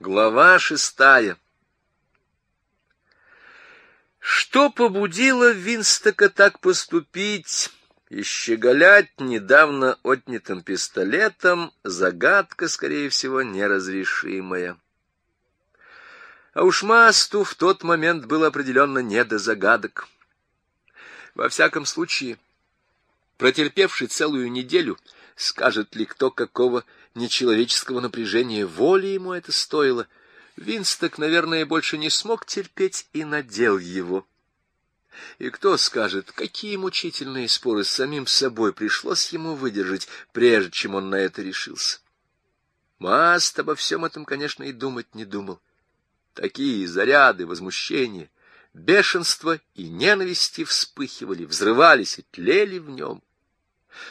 Глава шестая Что побудило Винстока так поступить и недавно отнятым пистолетом, загадка, скорее всего, неразрешимая. А уж Масту в тот момент было определенно не до загадок. Во всяком случае, протерпевший целую неделю, скажет ли кто, какого нечеловеческого напряжения воли ему это стоило, Винсток, наверное, больше не смог терпеть и надел его. И кто скажет, какие мучительные споры с самим собой пришлось ему выдержать, прежде чем он на это решился. Маст обо всем этом, конечно, и думать не думал. Такие заряды возмущения, бешенства и ненависти вспыхивали, взрывались и тлели в нем,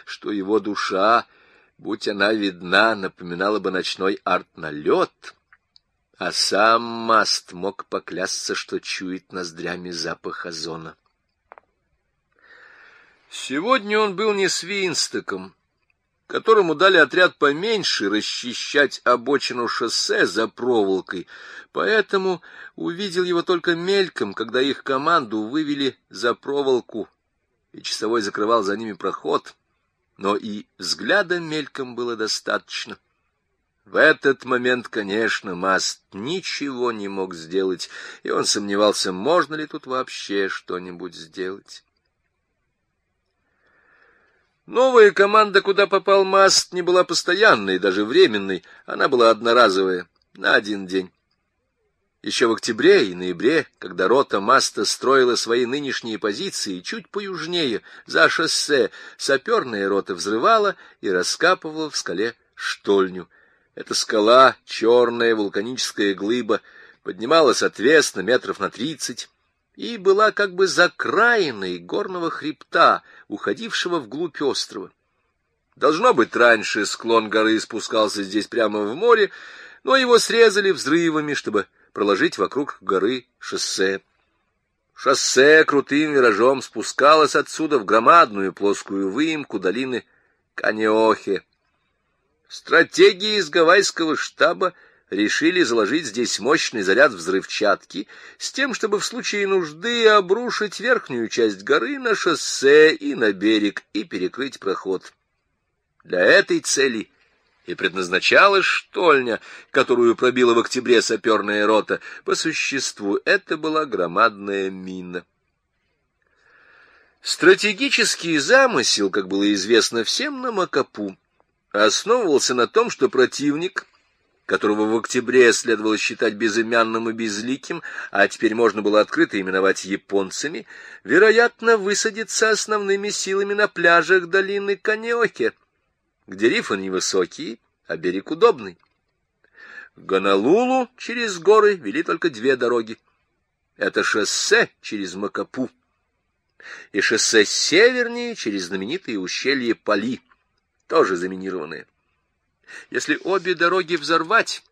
что его душа будь она видна, напоминала бы ночной арт-налет, а сам Маст мог поклясться, что чует ноздрями запах озона. Сегодня он был не с Винстоком, которому дали отряд поменьше расчищать обочину шоссе за проволокой, поэтому увидел его только мельком, когда их команду вывели за проволоку, и часовой закрывал за ними проход — но и взгляда мельком было достаточно. В этот момент, конечно, Маст ничего не мог сделать, и он сомневался, можно ли тут вообще что-нибудь сделать. Новая команда, куда попал Маст, не была постоянной, даже временной, она была одноразовая, на один день. Еще в октябре и ноябре, когда рота Маста строила свои нынешние позиции чуть поюжнее, за шоссе, саперная рота взрывала и раскапывала в скале штольню. Эта скала, черная вулканическая глыба, поднималась отвесно метров на тридцать и была как бы закраиной горного хребта, уходившего вглубь острова. Должно быть, раньше склон горы спускался здесь прямо в море, но его срезали взрывами, чтобы проложить вокруг горы шоссе. Шоссе крутым виражом спускалось отсюда в громадную плоскую выемку долины Канеохе. Стратегии из гавайского штаба решили заложить здесь мощный заряд взрывчатки с тем, чтобы в случае нужды обрушить верхнюю часть горы на шоссе и на берег и перекрыть проход. Для этой цели и предназначалась штольня, которую пробила в октябре саперная рота. По существу это была громадная мина. Стратегический замысел, как было известно всем на Макапу, основывался на том, что противник, которого в октябре следовало считать безымянным и безликим, а теперь можно было открыто именовать японцами, вероятно, высадится основными силами на пляжах долины Канеоке — где рифы невысокие, а берег удобный. В Гонолулу через горы вели только две дороги. Это шоссе через Макапу и шоссе севернее через знаменитые ущелья Пали, тоже заминированные. Если обе дороги взорвать,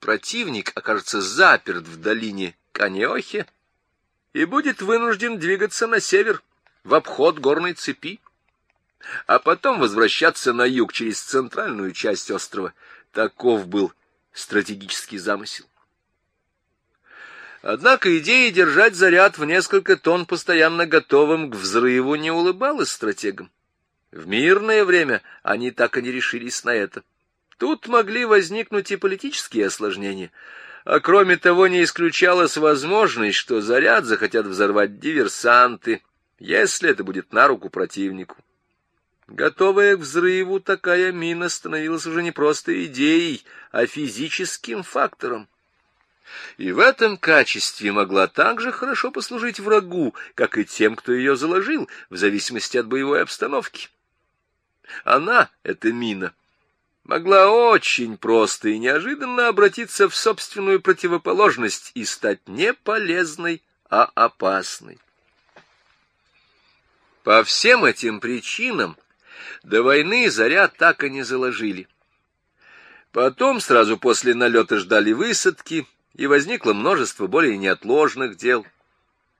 противник окажется заперт в долине Канеохе и будет вынужден двигаться на север, в обход горной цепи а потом возвращаться на юг через центральную часть острова. Таков был стратегический замысел. Однако идея держать заряд в несколько тонн постоянно готовым к взрыву не улыбалась стратегам. В мирное время они так и не решились на это. Тут могли возникнуть и политические осложнения, а кроме того не исключалась возможность, что заряд захотят взорвать диверсанты, если это будет на руку противнику. Готовая к взрыву, такая мина становилась уже не просто идеей, а физическим фактором. И в этом качестве могла также хорошо послужить врагу, как и тем, кто ее заложил, в зависимости от боевой обстановки. Она, эта мина, могла очень просто и неожиданно обратиться в собственную противоположность и стать не полезной, а опасной. По всем этим причинам до войны заряд так и не заложили. Потом, сразу после налета, ждали высадки, и возникло множество более неотложных дел.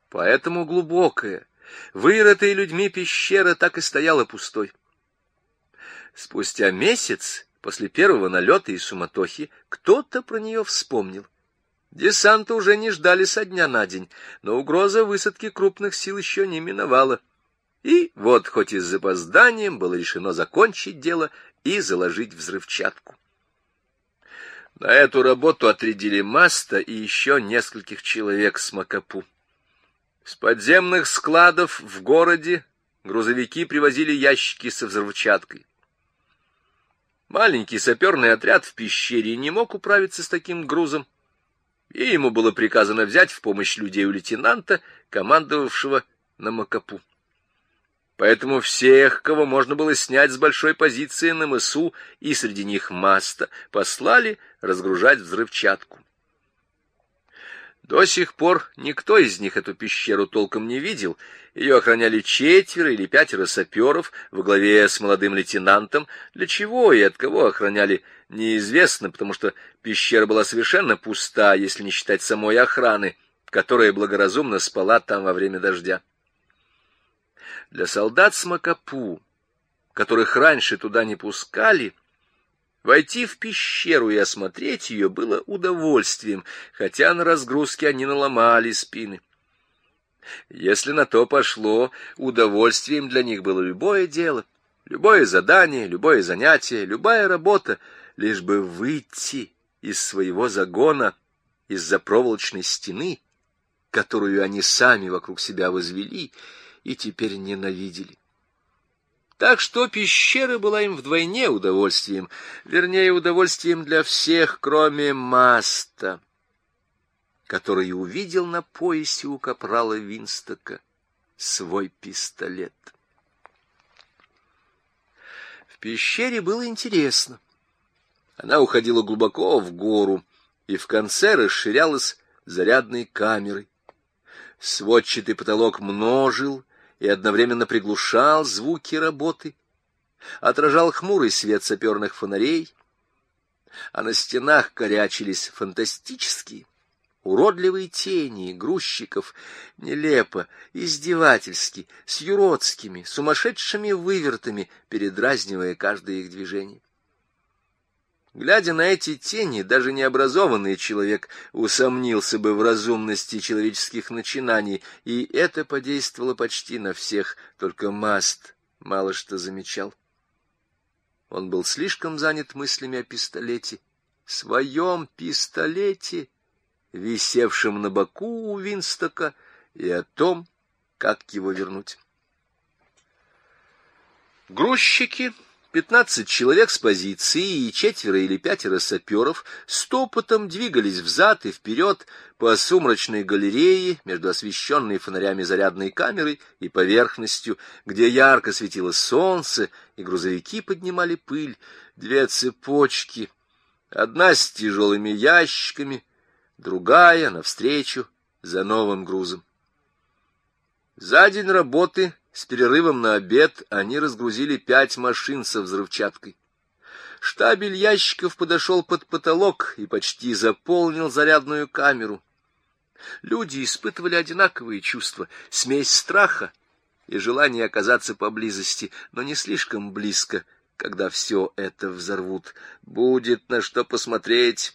Поэтому глубокая, вырытая людьми пещера так и стояла пустой. Спустя месяц после первого налета и суматохи кто-то про нее вспомнил. Десанта уже не ждали со дня на день, но угроза высадки крупных сил еще не миновала. И вот, хоть и с запозданием, было решено закончить дело и заложить взрывчатку. На эту работу отрядили Маста и еще нескольких человек с Макапу. С подземных складов в городе грузовики привозили ящики со взрывчаткой. Маленький саперный отряд в пещере не мог управиться с таким грузом, и ему было приказано взять в помощь людей у лейтенанта, командовавшего на Макапу. Поэтому всех, кого можно было снять с большой позиции на мысу, и среди них Маста, послали разгружать взрывчатку. До сих пор никто из них эту пещеру толком не видел. Ее охраняли четверо или пятеро саперов во главе с молодым лейтенантом. Для чего и от кого охраняли, неизвестно, потому что пещера была совершенно пуста, если не считать самой охраны, которая благоразумно спала там во время дождя. Для солдат с Макапу, которых раньше туда не пускали, Войти в пещеру и осмотреть ее было удовольствием, хотя на разгрузке они наломали спины. Если на то пошло, удовольствием для них было любое дело, любое задание, любое занятие, любая работа, лишь бы выйти из своего загона, из-за проволочной стены, которую они сами вокруг себя возвели и теперь ненавидели. Так что пещера была им вдвойне удовольствием, вернее, удовольствием для всех, кроме Маста, который увидел на поясе у капрала Винстока свой пистолет. В пещере было интересно. Она уходила глубоко в гору и в конце расширялась зарядной камерой. Сводчатый потолок множил и одновременно приглушал звуки работы, отражал хмурый свет саперных фонарей, а на стенах корячились фантастические, уродливые тени грузчиков, нелепо, издевательски, с юродскими, сумасшедшими вывертами, передразнивая каждое их движение. Глядя на эти тени, даже необразованный человек усомнился бы в разумности человеческих начинаний, и это подействовало почти на всех, только Маст мало что замечал. Он был слишком занят мыслями о пистолете, своем пистолете, висевшем на боку у Винстока, и о том, как его вернуть. Грузчики Пятнадцать человек с позиции и четверо или пятеро саперов стопотом двигались взад и вперед по сумрачной галерее между освещенной фонарями зарядной камерой и поверхностью, где ярко светило солнце, и грузовики поднимали пыль, две цепочки, одна с тяжелыми ящиками, другая навстречу за новым грузом. За день работы с перерывом на обед они разгрузили пять машин со взрывчаткой. Штабель ящиков подошел под потолок и почти заполнил зарядную камеру. Люди испытывали одинаковые чувства, смесь страха и желания оказаться поблизости, но не слишком близко, когда все это взорвут. Будет на что посмотреть.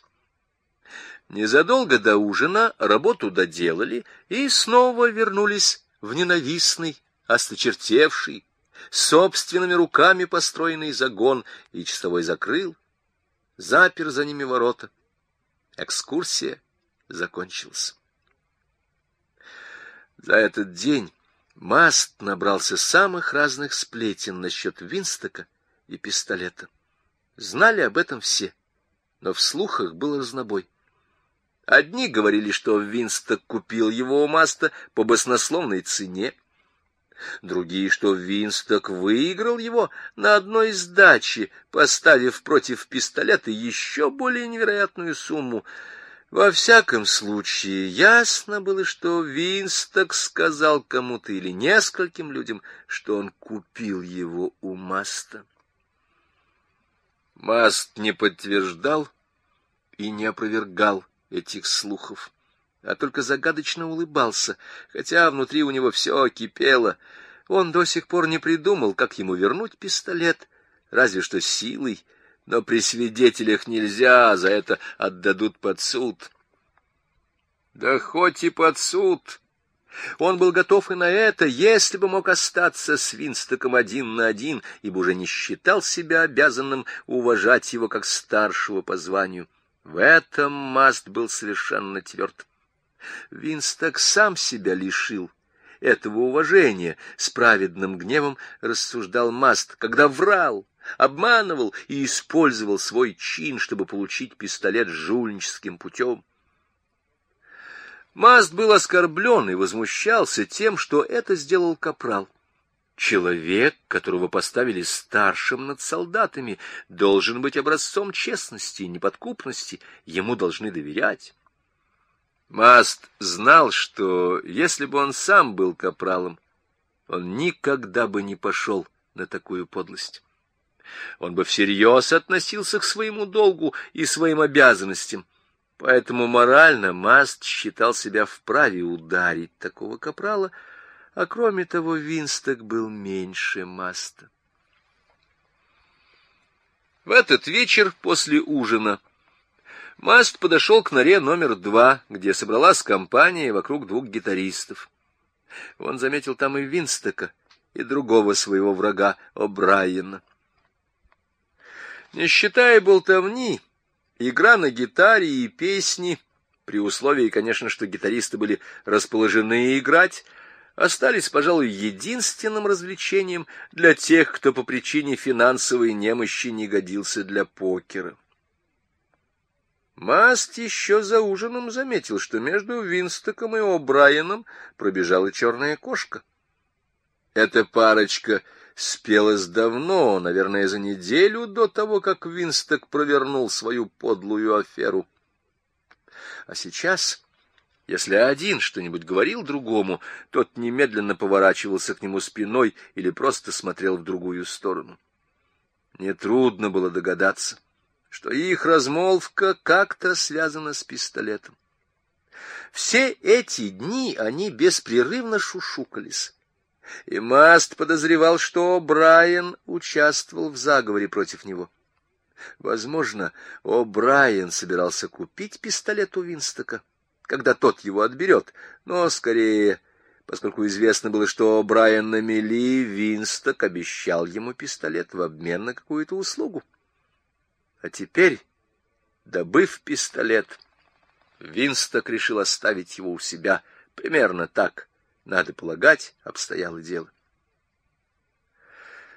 Незадолго до ужина работу доделали и снова вернулись в ненавистный осточертевший, собственными руками построенный загон, и часовой закрыл, запер за ними ворота. Экскурсия закончилась. За этот день Маст набрался самых разных сплетен насчет Винстока и пистолета. Знали об этом все, но в слухах был разнобой. Одни говорили, что Винсток купил его у Маста по баснословной цене, Другие, что Винсток выиграл его на одной из дачи, поставив против пистолета еще более невероятную сумму. Во всяком случае, ясно было, что Винсток сказал кому-то или нескольким людям, что он купил его у Маста. Маст не подтверждал и не опровергал этих слухов а только загадочно улыбался, хотя внутри у него все кипело. Он до сих пор не придумал, как ему вернуть пистолет, разве что силой, но при свидетелях нельзя, за это отдадут под суд. Да хоть и под суд. Он был готов и на это, если бы мог остаться с Винстоком один на один, ибо уже не считал себя обязанным уважать его как старшего по званию. В этом Маст был совершенно тверд. Винсток сам себя лишил этого уважения, с праведным гневом рассуждал Маст, когда врал, обманывал и использовал свой чин, чтобы получить пистолет жульническим путем. Маст был оскорблен и возмущался тем, что это сделал капрал. Человек, которого поставили старшим над солдатами, должен быть образцом честности и неподкупности, ему должны доверять. Маст знал, что если бы он сам был капралом, он никогда бы не пошел на такую подлость. Он бы всерьез относился к своему долгу и своим обязанностям, поэтому морально Маст считал себя вправе ударить такого капрала, а кроме того Винсток был меньше Маста. В этот вечер после ужина Маст подошел к норе номер два, где собралась компания вокруг двух гитаристов. Он заметил там и Винстока, и другого своего врага, О'Брайена. Не считая болтовни, игра на гитаре и песни, при условии, конечно, что гитаристы были расположены играть, остались, пожалуй, единственным развлечением для тех, кто по причине финансовой немощи не годился для покера. Маст еще за ужином заметил, что между Винстоком и О'Брайеном пробежала черная кошка. Эта парочка спелась давно, наверное, за неделю до того, как Винсток провернул свою подлую аферу. А сейчас, если один что-нибудь говорил другому, тот немедленно поворачивался к нему спиной или просто смотрел в другую сторону. Нетрудно было догадаться что их размолвка как-то связана с пистолетом. Все эти дни они беспрерывно шушукались. И Маст подозревал, что Брайан участвовал в заговоре против него. Возможно, О'Брайен собирался купить пистолет у Винстока, когда тот его отберет, но скорее, поскольку известно было, что Брайан на мели, Винсток обещал ему пистолет в обмен на какую-то услугу. А теперь, добыв пистолет, Винсток решил оставить его у себя. Примерно так, надо полагать, обстояло дело.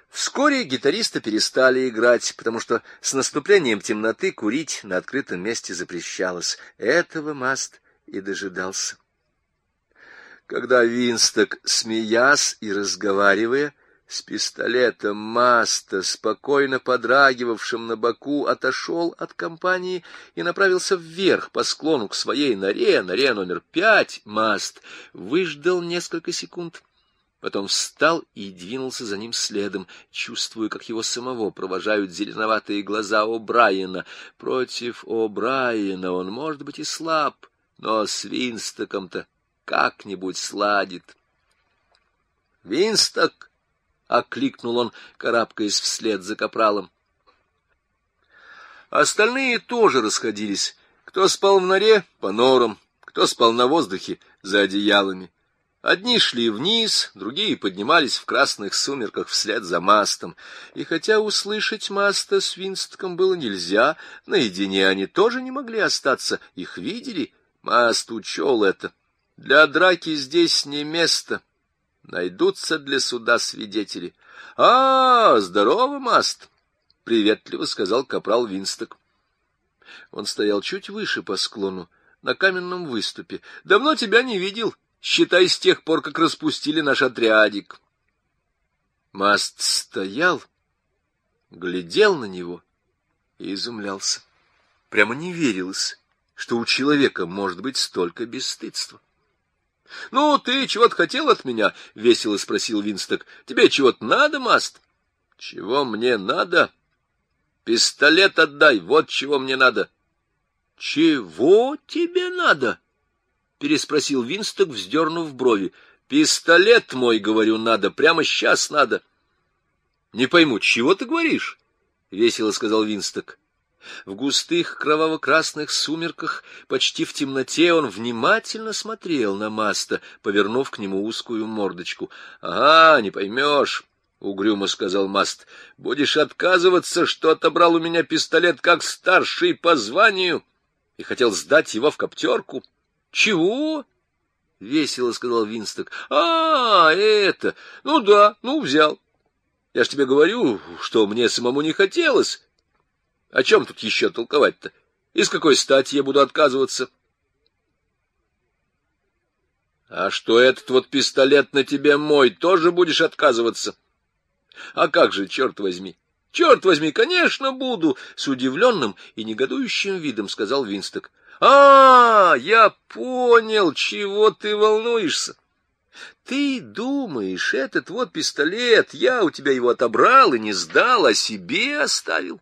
Вскоре гитаристы перестали играть, потому что с наступлением темноты курить на открытом месте запрещалось. Этого Маст и дожидался. Когда Винсток, смеясь и разговаривая, с пистолетом Маста, спокойно подрагивавшим на боку, отошел от компании и направился вверх по склону к своей норе, норе номер пять. Маст выждал несколько секунд, потом встал и двинулся за ним следом, чувствуя, как его самого провожают зеленоватые глаза О'Брайена. Против О'Брайена он, может быть, и слаб, но с Винстоком-то как-нибудь сладит. Винсток! Окликнул он, карабкаясь вслед за капралом. Остальные тоже расходились. Кто спал в норе — по норам, кто спал на воздухе — за одеялами. Одни шли вниз, другие поднимались в красных сумерках вслед за мастом. И хотя услышать маста с Винстком было нельзя, наедине они тоже не могли остаться, их видели, маст учел это. Для драки здесь не место. Найдутся для суда свидетели. — А, здорово, Маст! — приветливо сказал капрал Винсток. Он стоял чуть выше по склону, на каменном выступе. — Давно тебя не видел, считай, с тех пор, как распустили наш отрядик. Маст стоял, глядел на него и изумлялся. Прямо не верилось, что у человека может быть столько бесстыдства. — Ну, ты чего-то хотел от меня? — весело спросил Винсток. — Тебе чего-то надо, Маст? — Чего мне надо? — Пистолет отдай, вот чего мне надо. — Чего тебе надо? — переспросил Винсток, вздернув брови. — Пистолет мой, говорю, надо, прямо сейчас надо. — Не пойму, чего ты говоришь? — весело сказал Винсток. В густых кроваво-красных сумерках, почти в темноте, он внимательно смотрел на Маста, повернув к нему узкую мордочку. — Ага, не поймешь, — угрюмо сказал Маст. — Будешь отказываться, что отобрал у меня пистолет как старший по званию и хотел сдать его в коптерку? — Чего? — весело сказал Винсток. — А, это... Ну да, ну взял. Я ж тебе говорю, что мне самому не хотелось. О чем тут еще толковать-то? Из какой стати я буду отказываться? А что этот вот пистолет на тебе мой, тоже будешь отказываться? А как же, черт возьми? Черт возьми, конечно, буду! С удивленным и негодующим видом сказал Винсток. А, я понял, чего ты волнуешься. Ты думаешь, этот вот пистолет, я у тебя его отобрал и не сдал, а себе оставил?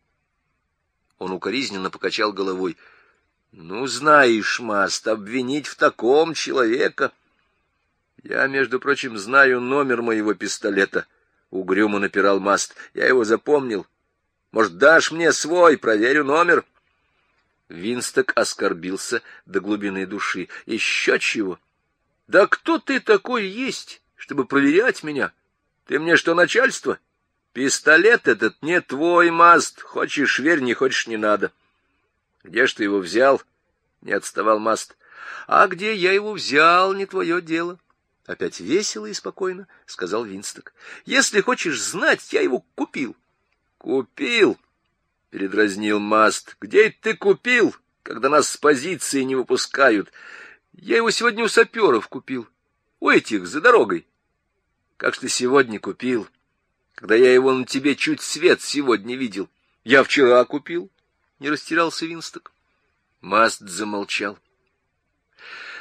Он укоризненно покачал головой. Ну, знаешь, Маст, обвинить в таком человека... Я, между прочим, знаю номер моего пистолета. Угрюмо напирал Маст. Я его запомнил. Может, дашь мне свой, проверю номер? Винсток оскорбился до глубины души. Еще чего? Да кто ты такой есть, чтобы проверять меня? Ты мне что, начальство? Пистолет этот не твой, Маст. Хочешь — верь, не хочешь — не надо. Где ж ты его взял? Не отставал Маст. А где я его взял, не твое дело. Опять весело и спокойно сказал Винсток. Если хочешь знать, я его купил. Купил? Передразнил Маст. Где ты купил, когда нас с позиции не выпускают? Я его сегодня у саперов купил. У этих, за дорогой. Как ж ты сегодня купил? Когда я его на тебе чуть свет сегодня видел. Я вчера купил. Не растерялся Винсток. Маст замолчал.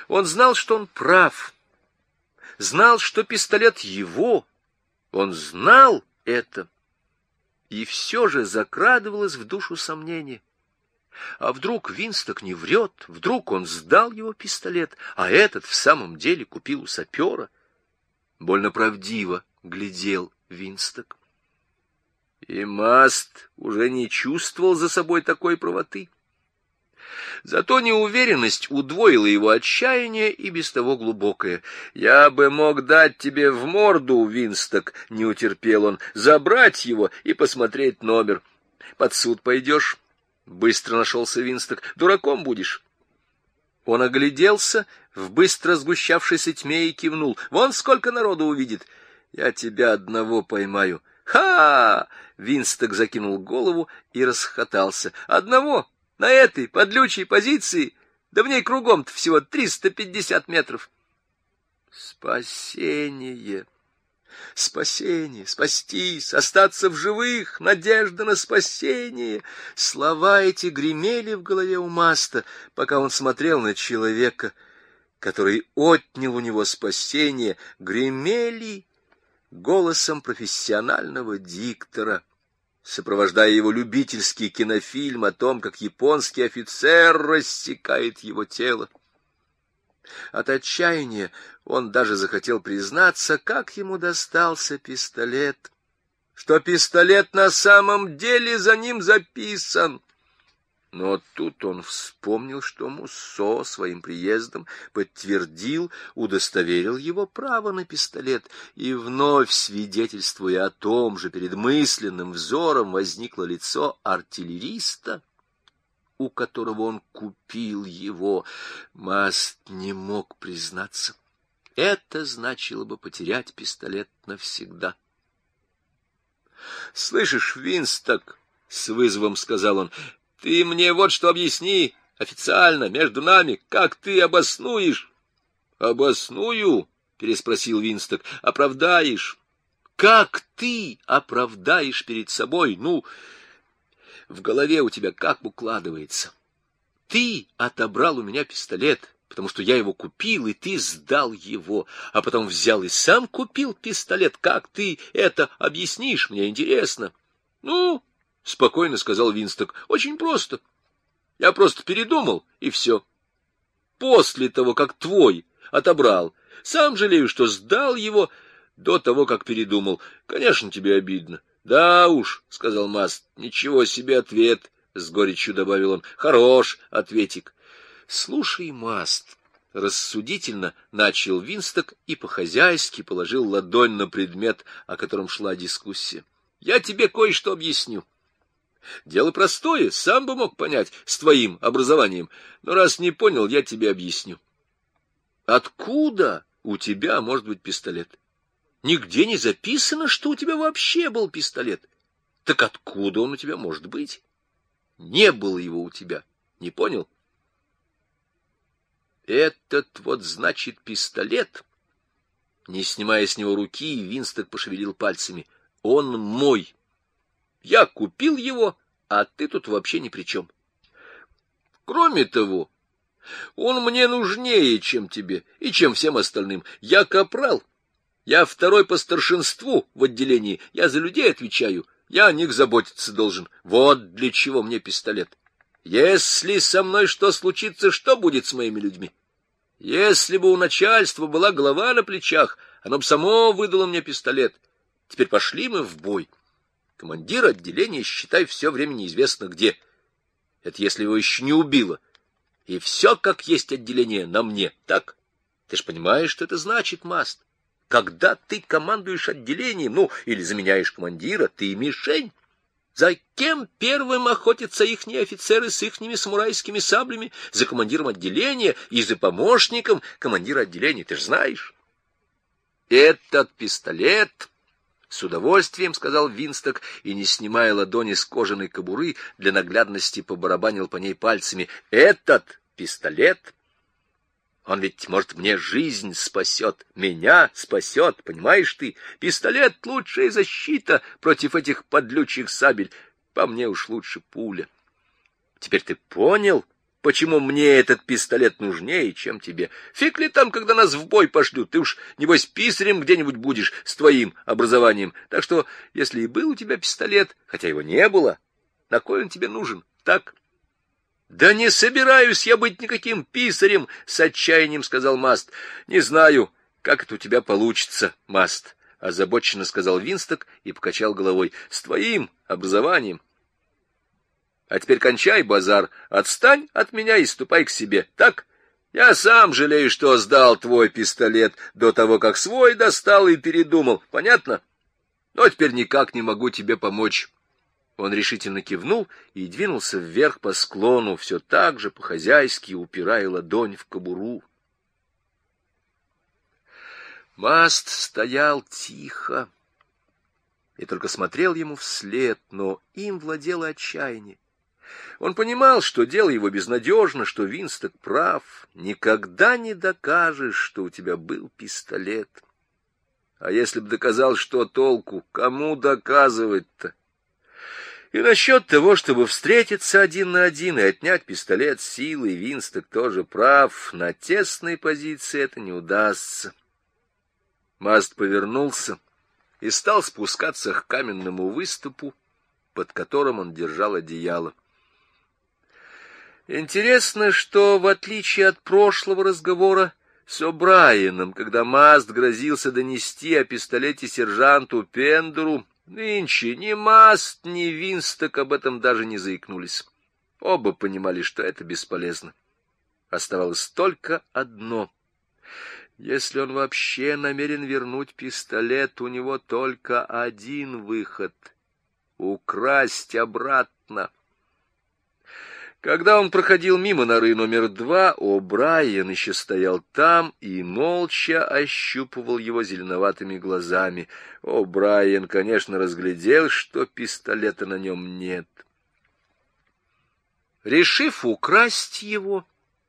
Он знал, что он прав. Знал, что пистолет его. Он знал это. И все же закрадывалось в душу сомнение. А вдруг Винсток не врет, вдруг он сдал его пистолет, а этот в самом деле купил у сапера? Больно правдиво глядел Винсток. И Маст уже не чувствовал за собой такой правоты. Зато неуверенность удвоила его отчаяние и без того глубокое. «Я бы мог дать тебе в морду, Винсток», — не утерпел он, — «забрать его и посмотреть номер. Под суд пойдешь?» Быстро нашелся Винсток. Дураком будешь. Он огляделся в быстро сгущавшейся тьме и кивнул. Вон сколько народу увидит. Я тебя одного поймаю. Ха! Винсток закинул голову и расхотался. Одного? На этой подлючей позиции? Да в ней кругом-то всего триста пятьдесят метров. Спасение! Спасение, спастись, остаться в живых, надежда на спасение. Слова эти гремели в голове у Маста, пока он смотрел на человека, который отнял у него спасение, гремели голосом профессионального диктора, сопровождая его любительский кинофильм о том, как японский офицер рассекает его тело. От отчаяния он даже захотел признаться, как ему достался пистолет, что пистолет на самом деле за ним записан. Но тут он вспомнил, что Муссо своим приездом подтвердил, удостоверил его право на пистолет, и вновь, свидетельствуя о том же, перед мысленным взором возникло лицо артиллериста, у которого он купил его. Маст не мог признаться. Это значило бы потерять пистолет навсегда. — Слышишь, Винсток, — с вызовом сказал он, — ты мне вот что объясни официально, между нами, как ты обоснуешь? — Обосную? — переспросил Винсток. — Оправдаешь? — Как ты оправдаешь перед собой? Ну в голове у тебя как укладывается. Ты отобрал у меня пистолет, потому что я его купил, и ты сдал его, а потом взял и сам купил пистолет. Как ты это объяснишь, мне интересно. Ну, — спокойно сказал Винсток, — очень просто. Я просто передумал, и все. После того, как твой отобрал, сам жалею, что сдал его до того, как передумал. Конечно, тебе обидно. Да уж, — сказал Маст, — ничего себе ответ, — с горечью добавил он. Хорош ответик. Слушай, Маст, — рассудительно начал Винсток и по-хозяйски положил ладонь на предмет, о котором шла дискуссия. Я тебе кое-что объясню. Дело простое, сам бы мог понять, с твоим образованием, но раз не понял, я тебе объясню. Откуда у тебя может быть пистолет? Нигде не записано, что у тебя вообще был пистолет. Так откуда он у тебя может быть? Не было его у тебя. Не понял? Этот вот, значит, пистолет. Не снимая с него руки, Винсток пошевелил пальцами. Он мой. Я купил его, а ты тут вообще ни при чем. Кроме того, он мне нужнее, чем тебе и чем всем остальным. Я капрал. Я второй по старшинству в отделении. Я за людей отвечаю. Я о них заботиться должен. Вот для чего мне пистолет. Если со мной что случится, что будет с моими людьми? Если бы у начальства была голова на плечах, оно бы само выдало мне пистолет. Теперь пошли мы в бой. Командир отделения, считай, все время неизвестно где. Это если его еще не убило. И все, как есть отделение, на мне, так? Ты ж понимаешь, что это значит, Маст? Когда ты командуешь отделением, ну, или заменяешь командира, ты мишень. За кем первым охотятся ихние офицеры с ихними самурайскими саблями? За командиром отделения и за помощником командира отделения, ты же знаешь. Этот пистолет — С удовольствием, — сказал Винсток, и, не снимая ладони с кожаной кобуры, для наглядности побарабанил по ней пальцами. — Этот пистолет, он ведь, может, мне жизнь спасет, меня спасет, понимаешь ты? Пистолет — лучшая защита против этих подлючих сабель. По мне уж лучше пуля. Теперь ты понял, — Почему мне этот пистолет нужнее, чем тебе? Фиг ли там, когда нас в бой пошлют? Ты уж, небось, писарем где-нибудь будешь с твоим образованием. Так что, если и был у тебя пистолет, хотя его не было, на кой он тебе нужен? Так? Да не собираюсь я быть никаким писарем, с отчаянием сказал Маст. Не знаю, как это у тебя получится, Маст, озабоченно сказал Винсток и покачал головой. С твоим образованием а теперь кончай базар, отстань от меня и ступай к себе, так? Я сам жалею, что сдал твой пистолет до того, как свой достал и передумал, понятно? Но теперь никак не могу тебе помочь. Он решительно кивнул и двинулся вверх по склону, все так же по-хозяйски упирая ладонь в кобуру. Маст стоял тихо и только смотрел ему вслед, но им владело отчаяние. Он понимал, что дело его безнадежно, что Винсток прав. Никогда не докажешь, что у тебя был пистолет. А если бы доказал, что толку, кому доказывать-то? И насчет того, чтобы встретиться один на один и отнять пистолет силой, Винсток тоже прав. На тесной позиции это не удастся. Маст повернулся и стал спускаться к каменному выступу, под которым он держал одеяло. Интересно, что, в отличие от прошлого разговора с О'Брайеном, когда Маст грозился донести о пистолете сержанту Пендеру, нынче ни Маст, ни Винсток об этом даже не заикнулись. Оба понимали, что это бесполезно. Оставалось только одно. Если он вообще намерен вернуть пистолет, у него только один выход — украсть обратно. Когда он проходил мимо норы номер два, О'Брайен еще стоял там и молча ощупывал его зеленоватыми глазами. О'Брайен, конечно, разглядел, что пистолета на нем нет. Решив украсть его,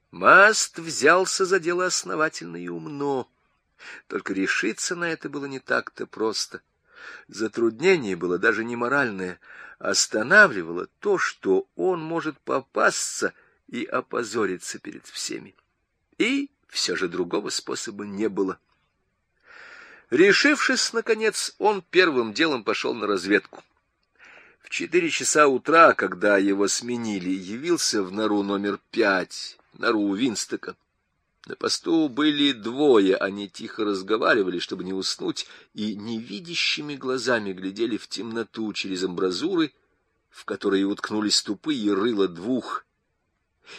Маст взялся за дело основательно и умно. Только решиться на это было не так-то просто. Затруднение было даже не моральное — останавливало то, что он может попасться и опозориться перед всеми. И все же другого способа не было. Решившись, наконец, он первым делом пошел на разведку. В четыре часа утра, когда его сменили, явился в нору номер пять, нору Винстока. На посту были двое, они тихо разговаривали, чтобы не уснуть, и невидящими глазами глядели в темноту через амбразуры, в которые уткнулись тупые рыла двух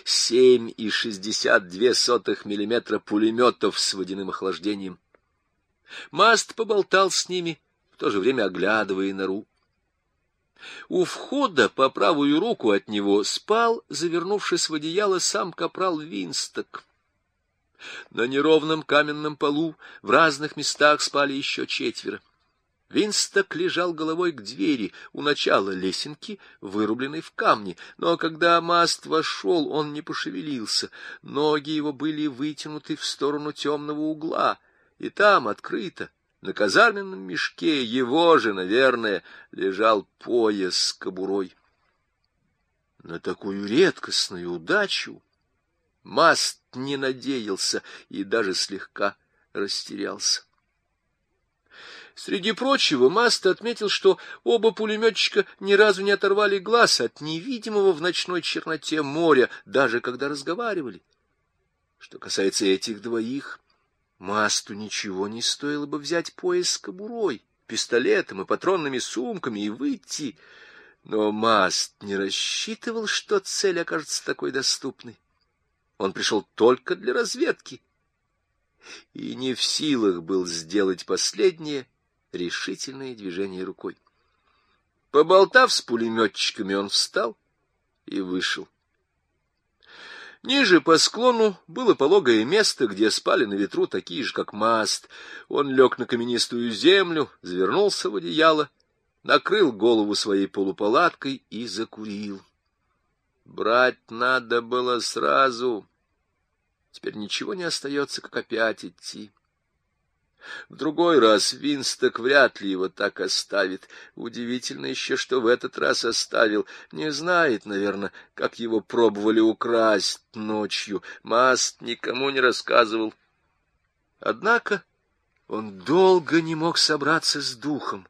семь и шестьдесят две сотых миллиметра пулеметов с водяным охлаждением. Маст поболтал с ними, в то же время оглядывая нору. У входа по правую руку от него спал, завернувшись в одеяло, сам капрал Винсток. На неровном каменном полу в разных местах спали еще четверо. Винсток лежал головой к двери у начала лесенки, вырубленной в камне, но когда Маст вошел, он не пошевелился. Ноги его были вытянуты в сторону темного угла, и там открыто, на казарменном мешке, его же, наверное, лежал пояс с кобурой. На такую редкостную удачу Маст не надеялся и даже слегка растерялся. Среди прочего, Маст отметил, что оба пулеметчика ни разу не оторвали глаз от невидимого в ночной черноте моря, даже когда разговаривали. Что касается этих двоих, Масту ничего не стоило бы взять пояс с кобурой, пистолетом и патронными сумками и выйти, но Маст не рассчитывал, что цель окажется такой доступной. Он пришел только для разведки и не в силах был сделать последнее решительное движение рукой. Поболтав с пулеметчиками, он встал и вышел. Ниже по склону было пологое место, где спали на ветру такие же, как маст. Он лег на каменистую землю, завернулся в одеяло, накрыл голову своей полупалаткой и закурил. Брать надо было сразу. Теперь ничего не остается, как опять идти. В другой раз Винсток вряд ли его так оставит. Удивительно еще, что в этот раз оставил. Не знает, наверное, как его пробовали украсть ночью. Маст никому не рассказывал. Однако он долго не мог собраться с духом.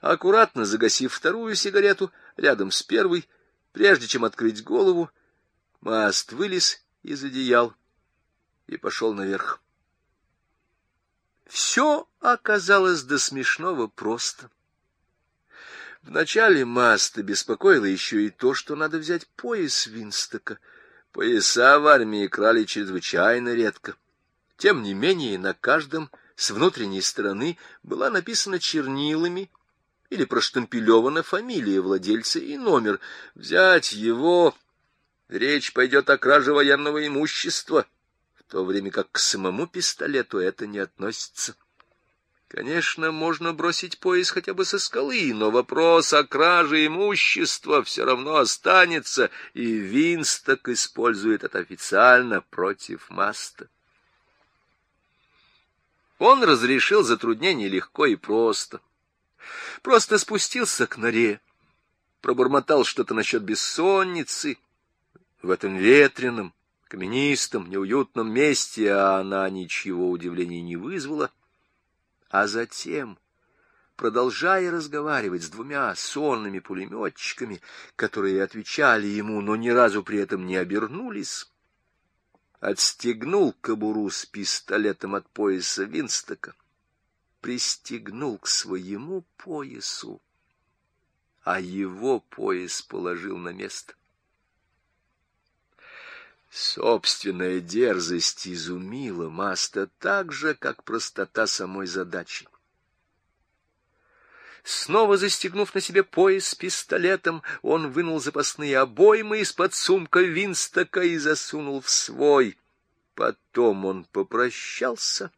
Аккуратно загасив вторую сигарету рядом с первой, прежде чем открыть голову, Маст вылез из одеял и пошел наверх. Все оказалось до смешного просто. Вначале Маста беспокоило еще и то, что надо взять пояс Винстока. Пояса в армии крали чрезвычайно редко. Тем не менее, на каждом с внутренней стороны была написана чернилами или проштампелевана фамилия владельца и номер. Взять его... Речь пойдет о краже военного имущества, то время как к самому пистолету это не относится. Конечно, можно бросить пояс хотя бы со скалы, но вопрос о краже имущества все равно останется, и Винсток использует это официально против Маста. Он разрешил затруднение легко и просто. Просто спустился к норе, пробормотал что-то насчет бессонницы в этом ветреном, каменистом, неуютном месте, а она ничего удивления не вызвала. А затем, продолжая разговаривать с двумя сонными пулеметчиками, которые отвечали ему, но ни разу при этом не обернулись, отстегнул кобуру с пистолетом от пояса Винстока, пристегнул к своему поясу, а его пояс положил на место. Собственная дерзость изумила Маста так же, как простота самой задачи. Снова застегнув на себе пояс с пистолетом, он вынул запасные обоймы из-под сумка Винстока и засунул в свой. Потом он попрощался,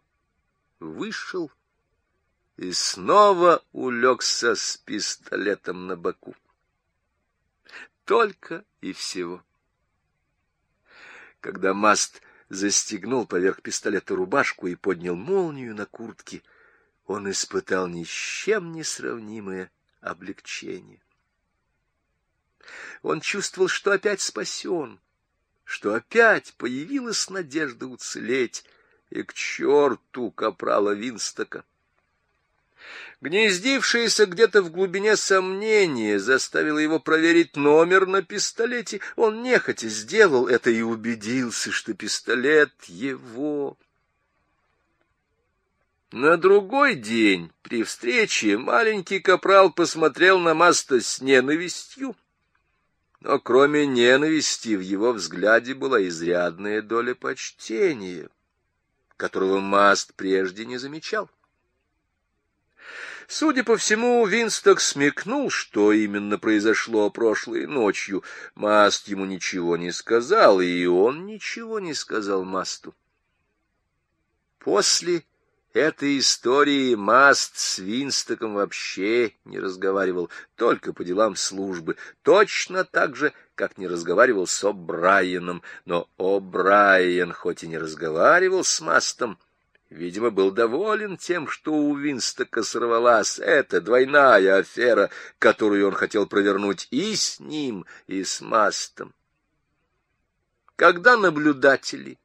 вышел и снова улегся с пистолетом на боку. Только и всего. Когда Маст застегнул поверх пистолета рубашку и поднял молнию на куртке, он испытал ни с чем не сравнимое облегчение. Он чувствовал, что опять спасен, что опять появилась надежда уцелеть, и к черту капрала Винстока. Гнездившееся где-то в глубине сомнение заставило его проверить номер на пистолете. Он нехотя сделал это и убедился, что пистолет его. На другой день при встрече маленький капрал посмотрел на Маста с ненавистью, но кроме ненависти в его взгляде была изрядная доля почтения, которого Маст прежде не замечал. Судя по всему, Винсток смекнул, что именно произошло прошлой ночью. Маст ему ничего не сказал, и он ничего не сказал Масту. После этой истории Маст с Винстоком вообще не разговаривал, только по делам службы, точно так же, как не разговаривал с О'Брайеном. Но О'Брайен, хоть и не разговаривал с Мастом, Видимо, был доволен тем, что у Винстока сорвалась эта двойная афера, которую он хотел провернуть и с ним, и с Мастом. Когда наблюдатели,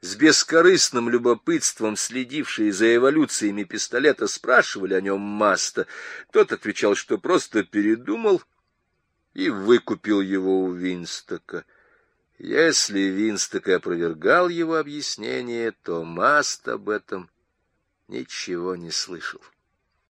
с бескорыстным любопытством следившие за эволюциями пистолета, спрашивали о нем Маста, тот отвечал, что просто передумал и выкупил его у Винстока — если Винсток и опровергал его объяснение, то Маст об этом ничего не слышал.